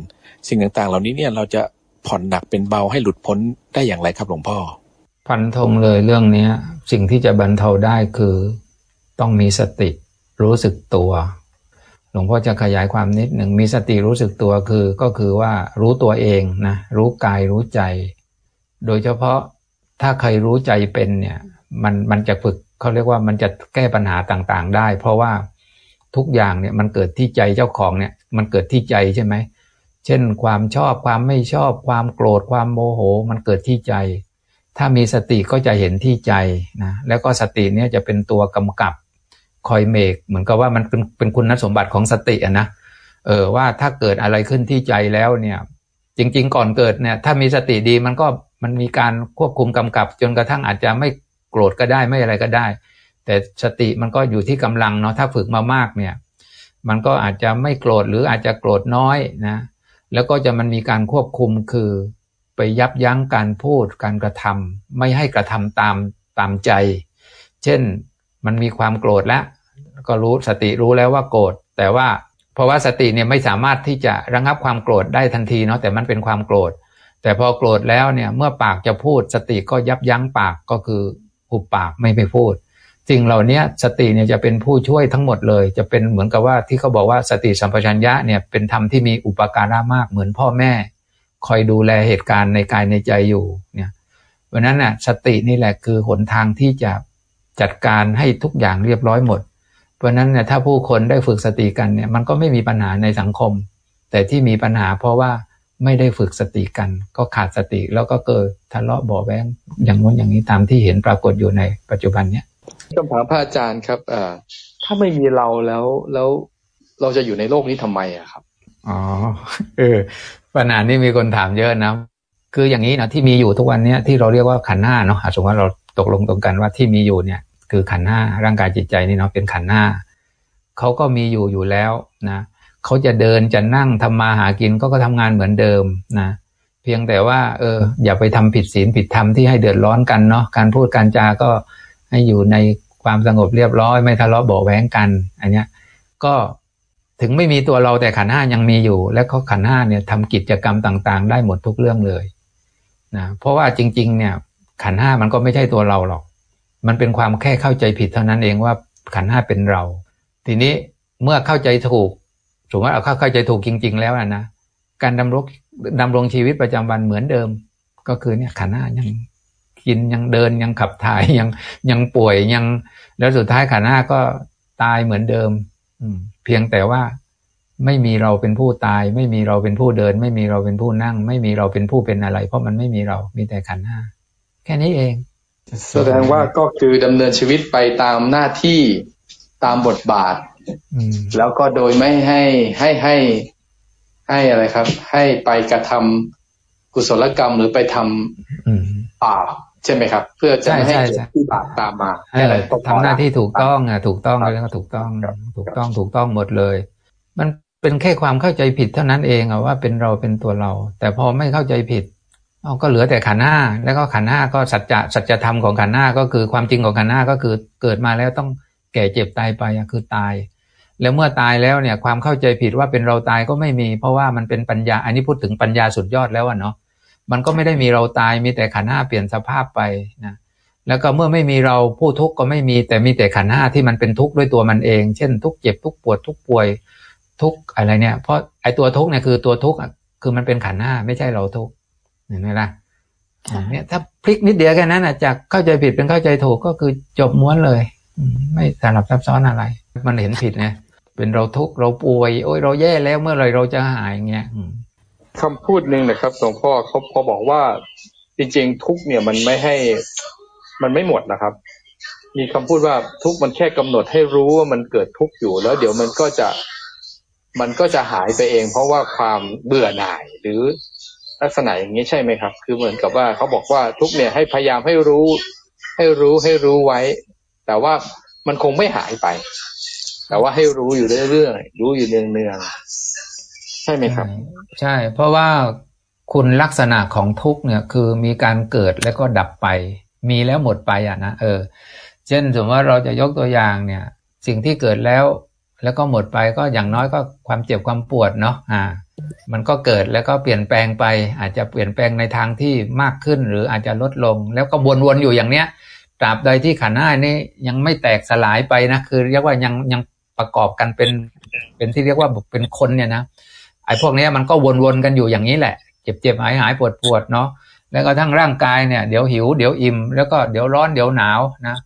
สิ่งต่างๆ เหล่านี้เนี่ยเราจะผ่อนหนักเป็นเบาให้หลุดพ้นได้อย่างไรครับหลวงพ่อพันธงเลยเรื่องเนี้ยสิ่งที่จะบรรเทาได้คือ ต้องมีสติรู้สึกตัว หลวงพ่อจะขยายความนิดหนึ่งมีสติรู้สึกตัวคือก็คือว่ารู้ตัวเองนะรู้กายรู้ใจ โดยเฉพาะถ้าใครรู้ใจเป็นเนี่ยมันมันจะฝึกเขาเรียกว่ามันจะแก้ปัญหาต่างๆ ได้ เพราะว่าทุกอย่างเนี่ยมันเกิดที่ใจเจ้าของเนี่ยมันเกิดที่ใจใช่ไหมเช่น ความชอบความไม่ชอบความโกรธความโมโห มันเกิดที่ใจ ถ้ามีสติก็จะเห็นที่ใจนะแล้วก็สติเนี่ยจะเป็นตัวกำกับ คอยเมกเหมือนกับว่ามันเป็นเป็นคุณสมบัติของสติอะนะเออว่าถ้าเกิดอะไรขึ้นที่ใจแล้วเนี่ย จริง ๆ ก่อนเกิดเนี่ย ถ้ามีสติดีมันก็มันมีการควบคุมกำกับ จนกระทั่งอาจจะไม่โกรธก็ได้ไม่อะไรก็ได้ แต่สติมันก็อยู่ที่กำลังเนาะถ้าฝึกมามากเนี่ย มันก็อาจจะไม่โกรธหรืออาจจะโกรธน้อยนะแล้วก็จะมันมีการควบคุมคือ ไปยับยั้งการพูดการกระทำไม่ให้กระทำตามตามใจ เช่น มันมีความโกรธแล้วก็รู้สติรู้แล้วว่าโกรธแต่ว่าเพราะว่าสติเนี่ยไม่สามารถที่จะระงับความโกรธได้ทันทีเนาะแต่มันเป็นความโกรธ แต่พอโกรธแล้วเนี่ยเมื่อปากจะพูด สติก็ยับยั้งปากก็คือหุบปากไม่ไปพูดสิ่งเหล่านี้สติเนี่ยจะเป็นผู้ช่วยทั้งหมดเลย จะเป็นเหมือนกับว่าที่เขาบอกว่าสติสัมปชัญญะเนี่ยเป็นธรรมที่มีอุปการะมากเหมือนพ่อแม่ คอยดูแลเหตุการณ์ในกายในใจอยู่เนี่ยเพราะนั้นน่ะสตินี่แหละคือหนทางที่จะ จัดการให้ทุกอย่างเรียบร้อยหมด เพราะนั้นเนี่ยถ้าผู้คนได้ฝึกสติกันเนี่ยมันก็ไม่มีปัญหาในสังคม แต่ที่มีปัญหาเพราะว่าไม่ได้ฝึกสติกัน ก็ขาดสติแล้วก็เกิดทะเลาะเบาแวงอย่างนู้นอย่างนี้ตามที่เห็นปรากฏอยู่ในปัจจุบันเนี้ยคำถามพระอาจารย์ครับอ่าถ้าไม่มีเราแล้วแล้วเราจะอยู่ในโลกนี้ทำไมอะครับอ๋อเออปัญหานี้มีคนถามเยอะนะคืออย่างนี้นะที่มีอยู่ทุกวันเนี้ยที่เราเรียกว่าขันห้าเนาะสมมติว่าเรา ตกลงตรงกันว่าที่มีอยู่เนี่ย คือขันห้าร่างกายจิตใจนี่เนาะเป็นขันห้าเขาก็มีอยู่อยู่แล้วนะเขาจะเดินจะนั่งทำมาหากินก็ก็ทำงานเหมือนเดิมนะเพียงแต่ว่า เออ อย่าไปทำผิดศีลผิดธรรมที่ให้เดือดร้อนกันเนาะการพูดการจาก็ให้อยู่ในความสงบเรียบร้อย ไม่ทะเลาะเบาแหวงกัน อันเนี้ย ก็ถึงไม่มีตัวเราแต่ขันห้ายังมีอยู่ และเขาขันห้าเนี่ยทำกิจกรรมต่าง ๆ ได้หมดทุกเรื่องเลยนะเพราะว่าจริง ๆ เนี่ย ขันห้ามันก็ไม่ใช่ตัวเราหรอก มันเป็นความแค่เข้าใจผิดเท่านั้นเองว่าขันห้าเป็นเรา ทีนี้เมื่อเข้าใจถูกสมมติเอาเข้าใจถูกจริง ๆ แล้วนะการดำรงดำรงชีวิตประจำวันเหมือนเดิม ก็คือเนี่ยขันห้ายังกินยังเดินยังขับถ่ายยังยังป่วยยัง แล้วสุดท้ายขันห้าก็ตายเหมือนเดิม อืเพียงแต่ว่าไม่มีเราเป็นผู้ตาย ไม่มีเราเป็นผู้เดิน ไม่มีเราเป็นผู้นั่ง ไม่มีเราเป็นผู้เป็นอะไร เพราะมันไม่มีเรา มีแต่ขันห้า แค่นี้เอง แสดงว่าก็คือดำเนินชีวิตไปตามหน้าที่ตามบทบาทแล้วก็โดยไม่ให้ให้ให้ให้อะไรครับ ให้ไปกระทำกุศลกรรมหรือไปทำบาปใช่ไหมครับ เพื่อจะไม่ให้ที่บาปตามมาอะไรทำหน้าที่ถูกต้องอะถูกต้องแล้วก็ถูกต้องถูกต้องถูกต้องหมดเลย มันเป็นแค่ความเข้าใจผิดเท่านั้นเองอะว่าเป็นเราเป็นตัวเรา แต่พอไม่เข้าใจผิด เอาก็เหลือแต่ขันห้าแล้วก็ขันห้าก็สัจจะสัจธรรมของขันห้าก็คือความจริงของขันห้าก็คือเกิดมาแล้วต้องแก่เจ็บตายไปคือตาย แล้วเมื่อตายแล้วเนี่ยความเข้าใจผิดว่าเป็นเราตายก็ไม่มี เพราะว่ามันเป็นปัญญาอันนี้พูดถึงปัญญาสุดยอดแล้วเนาะมันก็ไม่ได้มีเราตายมีแต่ขันห้าเปลี่ยนสภาพไปนะแล้วก็เมื่อไม่มีเราผู้ทุกข์ก็ไม่มีแต่มีแต่ขันห้าที่มันเป็นทุกข์ด้วยตัวมันเอง เช่น ทุกข์เจ็บทุกข์ปวดทุกข์ป่วยทุกข์อะไรเนี่ยเพราะไอ้ตัวทุกข์เนี่ยคือตัวทุกข์คือมันเป็นขันห้าไม่ใช่เราทุกข์ เห็นไหมล่ะเนี่ยถ้าพลิกนิดเดียวแค่นั้นอะจากเข้าใจผิดเป็นเข้าใจถูกก็คือจบม้วนเลย ไม่สลับซับซ้อนอะไร มันเห็นผิดไงเป็นเราทุกข์เราป่วย โอ้ยเราแย่แล้วเมื่อไรเราจะหายเงี้ยคำพูดหนึ่งนะครับหลวงพ่อเขาพอบอกว่า จริงๆ ทุกเนี่ยมันไม่ให้ มันไม่หมดนะครับ มีคำพูดว่าทุกมันแค่กำหนดให้รู้ว่ามันเกิดทุกอยู่ แล้วเดี๋ยวมันก็จะมันก็จะหายไปเอง เพราะว่าความเบื่อหน่ายหรือ ลักษณะอย่างนี้ใช่ไหมครับ คือเหมือนกับว่าเขาบอกว่าทุกเนี่ยให้พยายามให้รู้ ให้รู้ให้รู้ไว้ แต่ว่ามันคงไม่หายไป แต่ว่าให้รู้อยู่เรื่อยๆรู้อยู่เนืองๆใช่ไหมครับ ใช่ เพราะว่าคุณลักษณะของทุกเนี่ยคือมีการเกิดแล้วก็ดับไป มีแล้วหมดไปอะนะเออ เช่นสมมติว่าเราจะยกตัวอย่างเนี่ย สิ่งที่เกิดแล้วแล้วก็หมดไปก็อย่างน้อยก็ความเจ็บความปวดเนาะอ่า มันก็เกิดแล้วก็เปลี่ยนแปลงไป อาจจะเปลี่ยนแปลงในทางที่มากขึ้น หรืออาจจะลดลง แล้วก็วนๆอยู่อย่างเนี้ยตราบใดที่ขันห้านี้ยังไม่แตกสลายไปนะคือ เรียกว่ายังยังประกอบกันเป็นเป็นที่เรียกว่าเป็นคนเนี่ยนะไอ้พวกนี้มันก็วนๆกันอยู่อย่างนี้แหละ เจ็บเจ็บหายหายปวดปวดเนาะแล้วก็ทั้งร่างกายเนี่ยเดี๋ยวหิวเดี๋ยวอิ่มแล้วก็เดี๋ยวร้อนเดี๋ยวหนาวนะ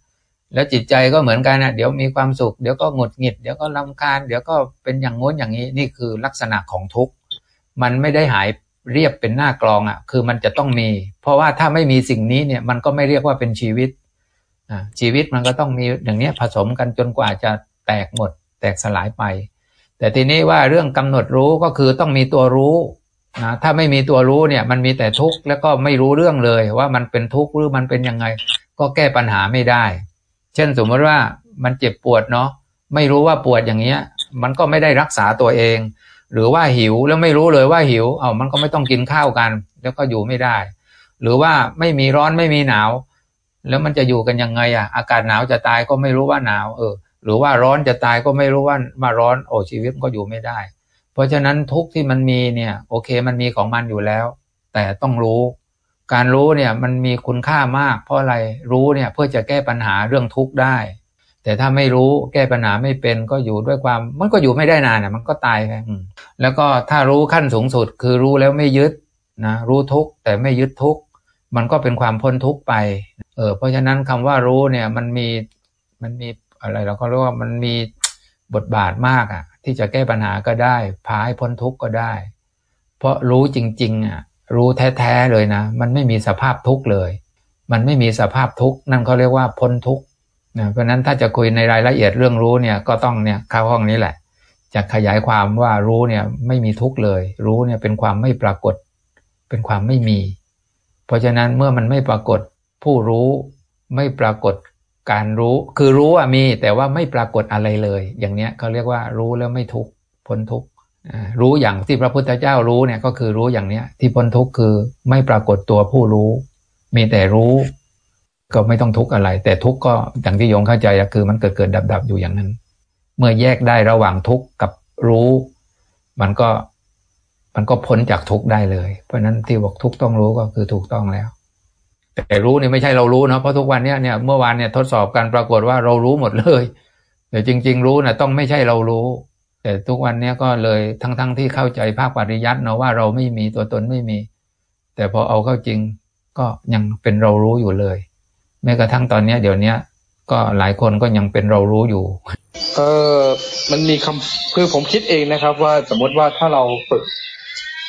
แล้วจิตใจก็เหมือนกันนะเดี๋ยวมีความสุข เดี๋ยวก็หงุดหงิด เดี๋ยวก็ลำคาญ เดี๋ยวก็เป็นอย่างงู้นอย่างนี้ นี่คือลักษณะของทุกข์ มันไม่ได้หายเรียบเป็นหน้ากลองอะ คือมันจะต้องมี เพราะว่าถ้าไม่มีสิ่งนี้เนี่ย มันก็ไม่เรียกว่าเป็นชีวิตอ่าชีวิตมันก็ต้องมีอย่างนี้ผสมกันจนกว่าจะแตกหมด แตกสลายไป แต่ทีนี้ว่าเรื่องกำหนดรู้ก็คือต้องมีตัวรู้นะถ้าไม่มีตัวรู้เนี่ย มันมีแต่ทุกข์แล้วก็ไม่รู้เรื่องเลย ว่ามันเป็นทุกข์หรือมันเป็นยังไง ก็แก้ปัญหาไม่ได้ เช่นสมมติว่ามันเจ็บปวดเนาะไม่รู้ว่าปวดอย่างเงี้ย มันก็ไม่ได้รักษาตัวเอง หรือว่าหิวแล้วไม่รู้เลยว่าหิว เอามันก็ไม่ต้องกินข้าวกัน แล้วก็อยู่ไม่ได้ หรือว่าไม่มีร้อนไม่มีหนาว แล้วมันจะอยู่กันยังไงอะ่ะอากาศหนาวจะตายก็ไม่รู้ว่าหนาว เออ หรือว่าร้อนจะตายก็ไม่รู้ว่ามาร้อนโอ้ชีวิตก็อยู่ไม่ได้ เพราะฉะนั้นทุกที่มันมีเนี่ย โอเคมันมีของมันอยู่แล้ว แต่ต้องรู้ การรู้เนี่ยมันมีคุณค่ามาก เพราะอะไรรู้เนี่ยเพื่อจะแก้ปัญหาเรื่องทุกข์ได้ แต่ถ้าไม่รู้แก้ปัญหาไม่เป็นก็อยู่ด้วยความ มันก็อยู่ไม่ได้นานน่ะมันก็ตายไปแล้วก็ถ้ารู้ขั้นสูงสุด คือรู้แล้วไม่ยึดนะรู้ทุกข์แต่ไม่ยึดทุกข์มันก็เป็นความพ้นทุกข์ไปเออเพราะฉะนั้นคำว่ารู้เนี่ยมันมีมันมีอะไรเราก็เรียกว่ามันมีบทบาทมากอะ ที่จะแก้ปัญหาก็ได้พาให้พ้นทุกข์ก็ได้ เพราะรู้จริง ๆอะ รู้แท้ๆเลยนะ มันไม่มีสภาพทุกข์เลย มันไม่มีสภาพทุกข์นั่นเขาเรียกว่าพ้นทุกข์นะเพราะนั้นถ้าจะคุยในรายละเอียดเรื่องรู้เนี่ยก็ต้องเนี่ยเข้าห้องนี้แหละ จะขยายความว่ารู้เนี่ยไม่มีทุกข์เลย รู้เนี่ยเป็นความไม่ปรากฏ เป็นความไม่มี เพราะฉะนั้นเมื่อมันไม่ปรากฏผู้รู้ไม่ปรากฏการรู้ คือรู้ว่ามีแต่ว่าไม่ปรากฏอะไรเลย อย่างเนี้ยเขาเรียกว่ารู้แล้วไม่ทุกข์พ้นทุกข์ รู้อย่างที่พระพุทธเจ้ารู้เนี่ยก็คือรู้อย่างเนี้ย ที่พ้นทุกข์คือไม่ปรากฏตัวผู้รู้ มีแต่รู้ ก็ไม่ต้องทุกข์อะไร แต่ทุกข์ก็อย่างที่โยงเข้าใจคือมันเกิดเกิดดับดับอยู่อย่างนั้น เมื่อแยกได้ระหว่างทุกข์กับรู้ มันก็มันก็พ้นจากทุกข์ได้เลย เพราะนั้นที่บอกทุกข์ต้องรู้ก็คือถูกต้องแล้ว แต่รู้เนี่ยไม่ใช่เรารู้เนาะเพราะทุกวันเนี้ยเนี่ยเมื่อวานเนี่ยทดสอบกันปรากฏว่าเรารู้หมดเลย แต่จริง ๆ รู้นะ่ะต้องไม่ใช่เรารู้ แต่ทุกวันนี้ก็เลยทั้งๆทที่เข้าใจภาคปริยัติเนาะว่าเราไม่มีตัวตนไม่มี แต่พอเอาเข้าจริงก็ยังเป็นเรารู้อยู่เลยแม้กระทั่งตอนนี้เดี๋ยวนี้ก็หลายคนก็ยังเป็นเรารู้อยู่ เออมันมีคำคือผมคิดเองนะครับ ว่าสมมติว่าถ้าเราฝึก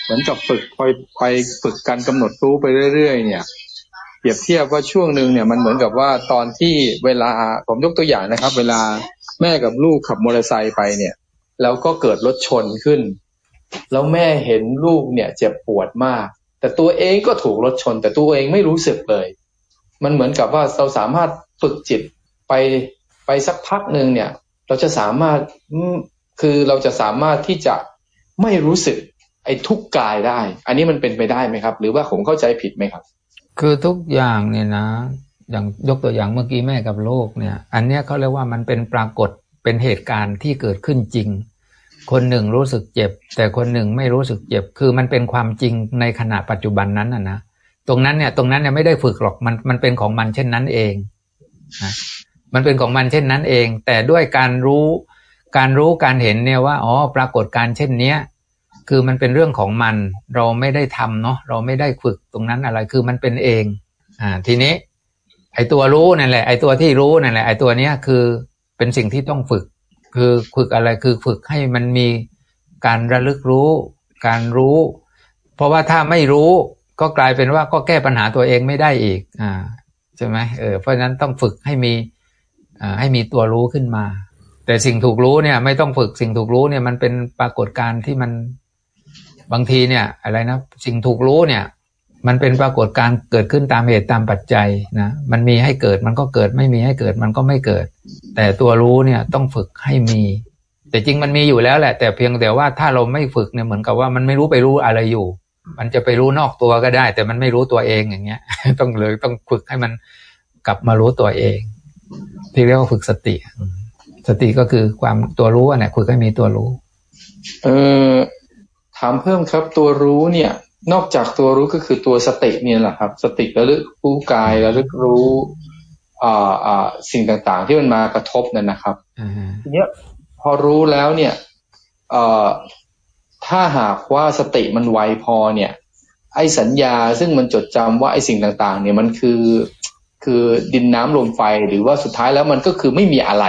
เหมือนกับฝึกไปไปฝึกการกำหนดรู้ไปเรื่อย ๆ เนี่ยเปรียบเทียบว่าช่วงหนึ่งเนี่ยมันเหมือนกับว่าตอนที่เวลาผมยกตัวอย่างนะครับ เวลาแม่กับลูกขับมอเตอร์ไซค์ไปเนี่ย แล้วก็เกิดรถชนขึ้น แล้วแม่เห็นลูกเนี่ย เจ็บปวดมาก แต่ตัวเองก็ถูกรถชน แต่ตัวเองไม่รู้สึกเลย มันเหมือนกับว่าเราสามารถฝึกจิตไปไปสักพักหนึ่งเนี่ย เราจะสามารถคือเราจะสามารถที่จะไม่รู้สึกไอ้ทุกกายได้ อันนี้มันเป็นไปได้ไหมครับ หรือว่าผมเข้าใจผิดไหมครับ คือทุกอย่างเนี่ยนะ อย่างยกตัวอย่างเมื่อกี้แม่กับโลกเนี่ย อันเนี้ยเขาเรียกว่ามันเป็นปรากฏ เป็นเหตุการณ์ที่เกิดขึ้นจริง คนหนึ่งรู้สึกเจ็บ แต่คนหนึ่งไม่รู้สึกเจ็บ คือมันเป็นความจริงในขณะปัจจุบันนั้นนะนะตรงนั้นเนี่ยตรงนั้นเนี่ยไม่ได้ฝึกหรอกมันมันเป็นของมันเช่นนั้นเองนะมันเป็นของมันเช่นนั้นเอง แต่ด้วยการรู้การรู้การเห็นเนี่ยว่าอ๋อปรากฏการเช่นเนี้ยคือมันเป็นเรื่องของมัน เราไม่ได้ทำเนาะเราไม่ได้ฝึกตรงนั้นอะไรคือมันเป็นเองอ่าทีนี้ ไอตัวรู้นั่นแหละ ไอตัวที่รู้นั่นแหละไอตัวเนี้ยคือ เป็นสิ่งที่ต้องฝึก คือฝึกอะไรคือฝึกให้มันมีการระลึกรู้ การรู้ เพราะว่าถ้าไม่รู้ก็กลายเป็นว่าก็แก้ปัญหาตัวเองไม่ได้อีก อ่าใช่ไหมเออเพราะฉะนั้นต้องฝึกให้มีอ่าให้มีตัวรู้ขึ้นมา แต่สิ่งถูกรู้เนี่ยไม่ต้องฝึกสิ่งถูกรู้เนี่ยมันเป็นปรากฏการณ์ที่มันบางทีเนี่ย อะไรนะ สิ่งถูกรู้เนี่ย มันเป็นปรากฏการเกิดขึ้นตามเหตุตามปัจจัยนะมันมีให้เกิดมันก็เกิดไม่มีให้เกิดมันก็ไม่เกิด แต่ตัวรู้เนี่ยต้องฝึกให้มี แต่จริงมันมีอยู่แล้วแหละ แต่เพียงแต่ว่าถ้าเราไม่ฝึกเนี่ยเหมือนกับว่ามันไม่รู้ไปรู้อะไรอยู่ มันจะไปรู้นอกตัวก็ได้ แต่มันไม่รู้ตัวเองอย่างเงี้ย ต้องเลยต้องฝึกให้มันกลับมารู้ตัวเอง ที่เรียกว่าฝึกสติ สติก็คือความตัวรู้เนี่ยฝึกให้มีตัวรู้ เออถามเพิ่มครับตัวรู้เนี่ย นอกจากตัวรู้ก็คือตัวสติเนี่ยแหละครับ สติระลึกรู้กายระลึกรู้อ่าอ่าสิ่งต่างๆ ที่มันมากระทบนั่นนะครับทีเนี้ยพอรู้แล้วเนี่ยเอ่อถ้าหากว่าสติมันไวพอเนี่ย ไอ้สัญญาซึ่งมันจดจำว่าไอ้สิ่งต่างๆ เนี่ยมันคือคือดินน้ำลมไฟหรือว่าสุดท้ายแล้วมันก็คือไม่มีอะไร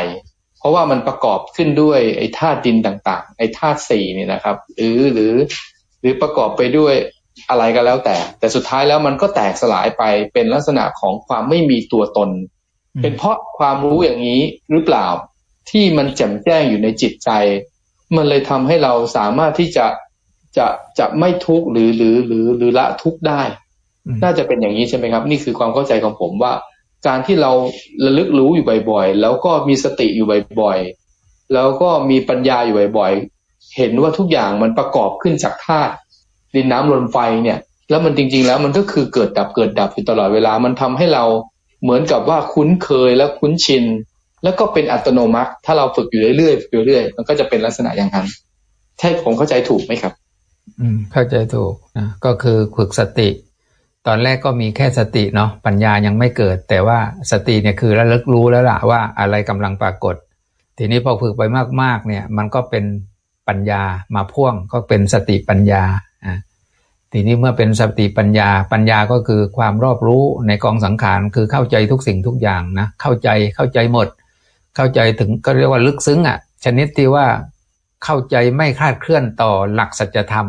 เพราะว่ามันประกอบขึ้นด้วยไอ้ธาตุดินต่างๆ ไอ้ธาตุสี่เนี่ยนะครับ หรือหรือ หรือประกอบไปด้วย อะไรก็แล้วแต่ แต่สุดท้ายแล้วมันก็แตกสลายไปเป็นลักษณะของความไม่มีตัวตน เป็นเพราะความรู้อย่างนี้หรือเปล่าที่มันแจ่มแจ้งอยู่ในจิตใจ มันเลยทำให้เราสามารถที่จะจะจะไม่ทุกข์หรือหรือหรือหรือละทุกข์ได้ น่าจะเป็นอย่างนี้ใช่ไหมครับ นี่คือความเข้าใจของผมว่า การที่เราระลึกรู้อยู่บ่อยๆ แล้วก็มีสติอยู่บ่อยๆ แล้วก็มีปัญญาอยู่บ่อยๆ เห็นว่าทุกอย่างมันประกอบขึ้นจากธาตุ ดินน้ำลมไฟเนี่ย แล้วมันจริง ๆ แล้วมันก็คือเกิดดับเกิดดับอยู่ตลอดเวลา มันทำให้เราเหมือนกับว่าคุ้นเคยและคุ้นชิน แล้วก็เป็นอัตโนมัติ ถ้าเราฝึกอยู่เรื่อยๆฝึกอยู่เรื่อยมันก็จะเป็นลักษณะอย่างนั้นใช่ผมเข้าใจถูกไหมครับ อืม เข้าใจถูกนะก็คือฝึกสติ ตอนแรกก็มีแค่สติเนาะปัญญายังไม่เกิด แต่ว่าสติเนี่ยคือระลึกรู้แล้วล่ะว่าอะไรกำลังปรากฏ ทีนี้พอฝึกไปมากๆ เนี่ย มันก็เป็นปัญญามาพ่วงก็เป็นสติปัญญา ทีนี้เมื่อเป็นสติปัญญาปัญญาก็คือความรอบรู้ในกองสังขารคือเข้าใจทุกสิ่งทุกอย่างนะเข้าใจเข้าใจหมด เข้าใจถึงก็เรียกว่าลึกซึ้งอะ ชนิดที่ว่าเข้าใจไม่คลาดเคลื่อนต่อหลักสัจธรรม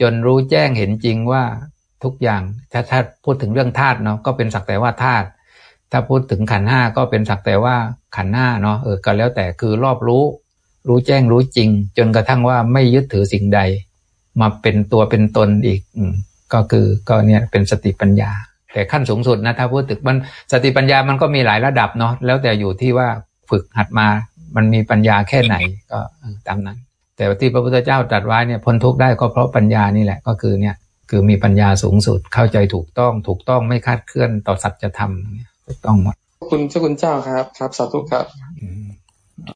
จนรู้แจ้งเห็นจริงว่าทุกอย่างถ้าถ้าพูดถึงเรื่องธาตุเนาะก็เป็นสักแต่ว่าธาตุถ้าพูดถึงขันห้าก็เป็นสักแต่ว่าขันห้าเนาะเออก็แล้วแต่คือรอบรู้ รู้แจ้งรู้จริง จนกระทั่งว่าไม่ยึดถือสิ่งใด มาเป็นตัวเป็นตนอีกอืก็คือก็เนี่ยเป็นสติปัญญา แต่ขั้นสูงสุดนะถ้าพูดถึงมันสติปัญญามันก็มีหลายระดับเนาะแล้วแต่อยู่ที่ว่าฝึกหัดมามันมีปัญญาแค่ไหนก็ตามนั้น แต่ที่พระพุทธเจ้าตรัสไว้เนี่ยพ้นทุกข์ได้ก็เพราะปัญญานี่แหละก็คือเนี่ยคือมีปัญญาสูงสุดเข้าใจถูกต้อง ถูกต้องไม่คาดเคลื่อนต่อสัจธรรมถูกต้องหมดคุณเจ้าคุณเจ้าครับครับสาธุครับ